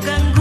dijo.